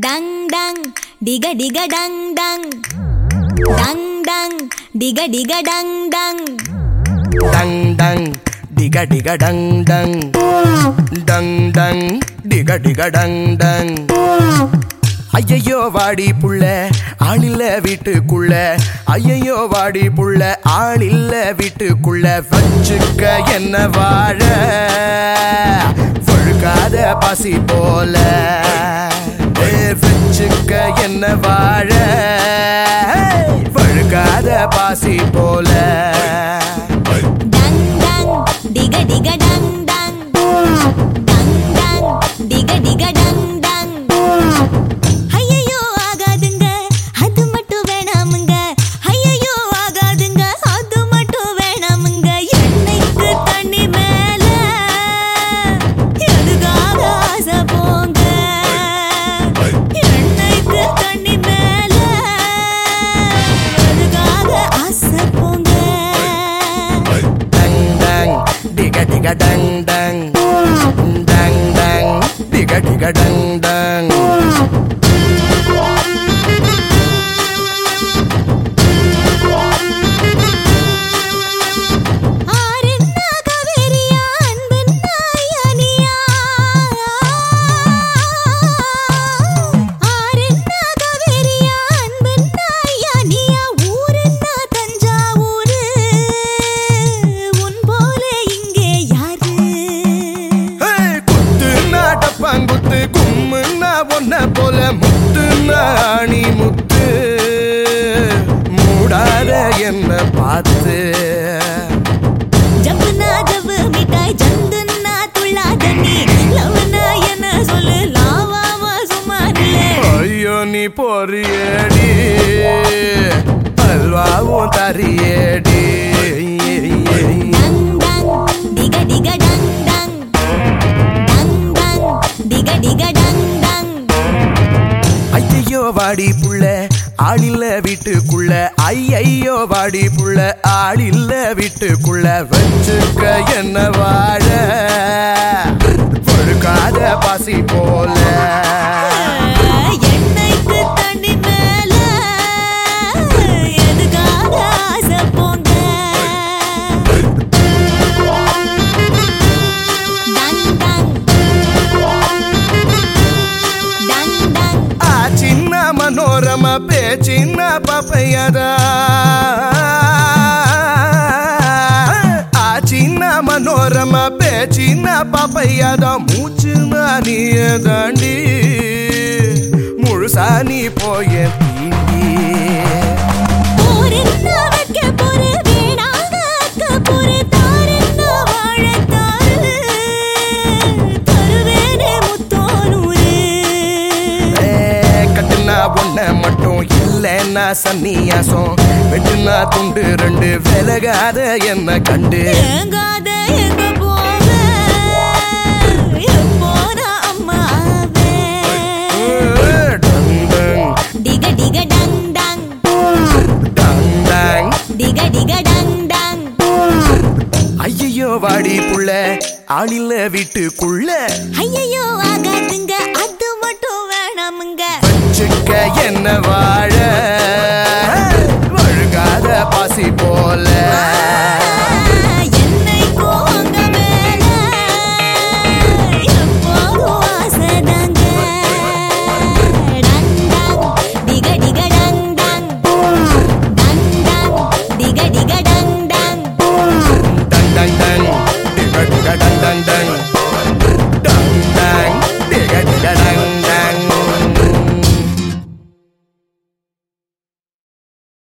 Tongue டங் டிக டிக டங் டங் டங் டங் டிக டிக டங் டங் டங் டங் டிக டிக டங் டங் டங் டங் டிக டிக டங் டங் ஐயையோ வாடி புள்ள ஆளில்ல வீட்டுக்குள்ள. ஐயையோ வாடி புள்ள ஆளில்ல வீட்டுக்குள்ள. வச்சுக்க என்ன வாழ? வழுக்காத பசி போல. வச்சுக்க என்ன வாழ? வழுக்காத பாசி போல. டிக டங் டங் டங் டங் டிக டிக ஒன்ன போல முத்துன்னா அணி முத்து. மூடாத என்ன பார்த்து. ஜப்புனா ஜவ்வு மிட்டாய் ஜந்துன்னா துள்ளாத நீ லவ்னா என்ன சொல்லு சும்மா நில்லு. ஐயோ நீ பொறியடி. அல்வாவும் தரியடி ஐயோ வாடி புள்ள ஆளில்ல வீட்டுக்குள்ள. ஐயையோ வாடி புள்ள ஆளில்ல வீட்டுக்குள்ள. வச்சுக்க என்ன சின்ன பாப்பையதா சின்ன மனோரமா பே சின்ன பாப்பையாதா மூச்சு நானிய தாண்டி முழுசா நீ போய தீண்டி. மட்டும் இல்லைன்னா சன்னியாசம். வெட்டுனா துண்டு ரெண்டு விலகாத என்ன கண்டு? ஏங்காத எங்க போக எப்போன அம்மாவே டங் டங். டிக என்ன வாழ